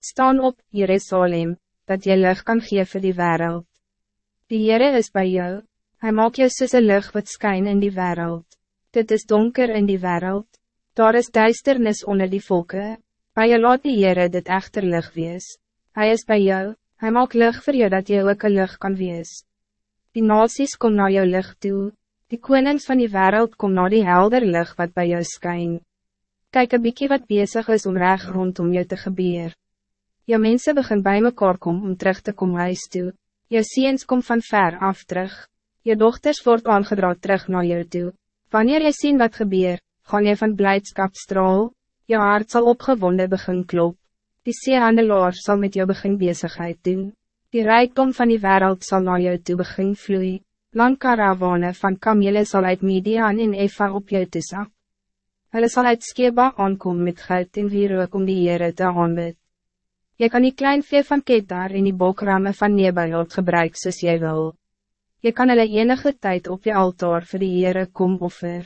Staan op, Jerusalem, dat je lucht kan geven die wereld. Die Heere is bij jou, hij maakt jou soos een lucht wat skyn in die wereld. Dit is donker in die wereld, daar is duisternis onder die volken. bij jou laat die Heere dit echter lucht wees. Hij is bij jou, hij maakt lucht voor jou dat jy ook een lucht kan wees. Die nasies kom naar jou lucht toe, die konings van die wereld kom naar die helder lucht wat bij jou skyn. Kijk een bykie wat bezig is om reg rondom jou te gebeuren. Jou mensen begin bij mekaar kom om terug te komen huis toe. Jou ziens kom van ver af terug. Je dochters wordt aangedraad terug naar jou toe. Wanneer jy sien wat gebeur, gaan jy van blijdschap straal. Jou hart zal opgewonden begin klop. Die zeehandelaar zal met jou begin bezigheid doen. Die rijkdom van die wereld zal naar jou toe begin vloeien. Lang karawane van kamele zal uit Midian en Eva op jou te zak. Hulle sal uit Skeba aankom met goud en wierook om die Heere te aanbid. Je kan die klein vee van Ketar en die bokramme van Nebalot gebruik soos jy wil. Je kan hulle enige tijd op je altaar voor die Heere kom offer.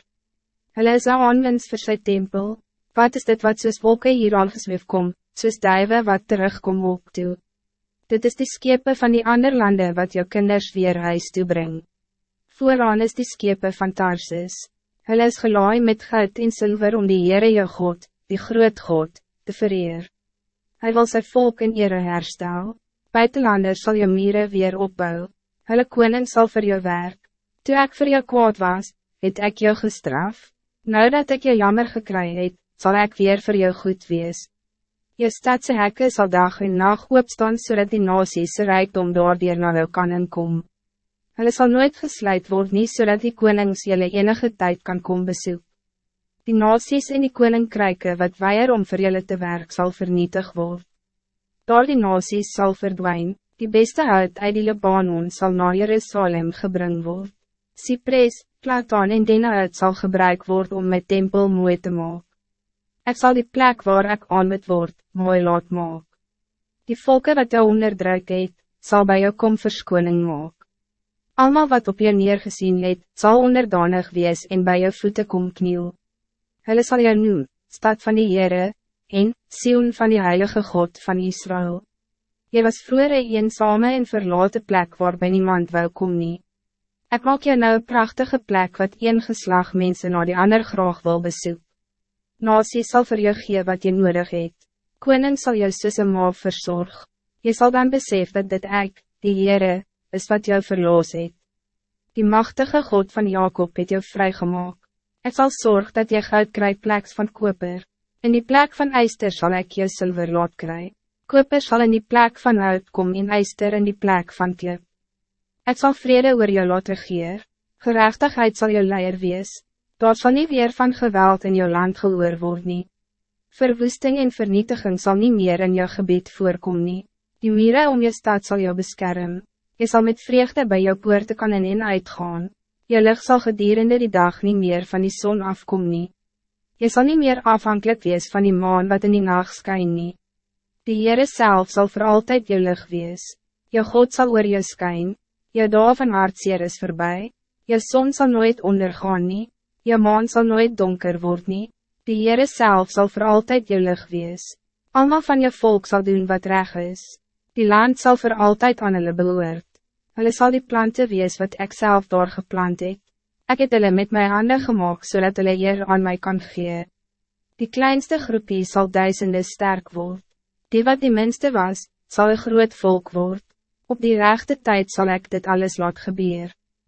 Hulle is een aanwins vir sy tempel. Wat is dit wat soos wolke hier aangesweef kom, soos duive wat terugkom op toe? Dit is die skepe van die ander landen wat jou kinders weer huis toe bring. Vooraan is die skepe van Tarsus. Hulle is gelaai met goud en zilver om die Heere jou God, die groot God, te vereer. Hij wil zijn volk in ere herstel. Buitenlanders zal je mieren weer opbouwen. Hulle koning zal voor je werk. Toen ik voor jou kwaad was, het ik jou gestraf. Nou dat ik je jammer gekry het, zal ik weer voor jou goed wees. Je stadse hekke zal dag en nacht opstaan zodat die nasies rijkdom door die naar jou kan inkom. Hulle zal nooit gesluit worden, nie zodat die konings jylle enige tijd kan komen bezoeken. Die nasies en die koninkryke wat weier om vir julle te werk zal vernietig worden. Daar die nasies sal verdwijn, die beste hout uit die Libanon sal naar Jerusalem gebring word. Cypress, plataan en denhout sal gebruik word om mijn tempel mooi te maken. Ik zal die plek waar ik aan moet word, mooi laat maak. Die volken wat jou onderdruk het, sal by jou kom verskoning maak. Almal wat op jou neergezien het, sal onderdanig wees en bij jou voeten kom kniel. Hulle sal jou noem, stad van die Heere, en, Sion van die Heilige God van Israël. Je was vroeger een eenzame en verlaten plek waar bij niemand welkom nie. Ek maak jou nou een prachtige plek wat een geslag mensen naar die ander graag wil bezoek. Nasie sal vir jou gee wat je nodig het. Koning sal jou soos een maaf verzorg. Je zal dan besef dat dit ek, die Heere, is wat jou verloos het. Die machtige God van Jacob het jou vrijgemaakt. Ik zal zorgen dat je goud krijgt plek van koper. In die plek van ijster zal ik je zilver laat krijgen. Koper zal in die plek van hout komen in ijster in die plek van klip. Ik zal vrede oor jou laat regeer. Gerechtigheid zal jou leier wees. Daar zal niet weer van geweld in jou land gehoor worden. Nie. Verwoesting en vernietiging zal niet meer in jou gebied voorkomen. Nie. Die mieren om je stad zal jou beschermen. Je zal met vreugde bij jou poorte kan in en uitgaan. Je licht zal gedurende die dag niet meer van die zon afkomen. Nie. Je zal niet meer afhankelijk wees van die maan wat in die nacht skyn nie. Die Heere self zal voor altijd je licht wees. Je God zal oor je skyn. Je dag van hartseer is voorbij. Je zon zal nooit ondergaan nie. Je maan zal nooit donker worden. Nie. Die Heere self zal voor altijd je licht wees. Allemaal van je volk zal doen wat recht is. Die land zal voor altijd aan hulle behoort. Hulle sal die planten wees wat ik zelf doorgeplant het. Ek het hulle met mijn handen gemaakt zodat hulle hier aan mij kan gee. Die kleinste groepie zal duizenden sterk worden. Die wat die minste was, zal een groot volk worden. Op die rechte tijd zal ik dit alles laat gebeuren.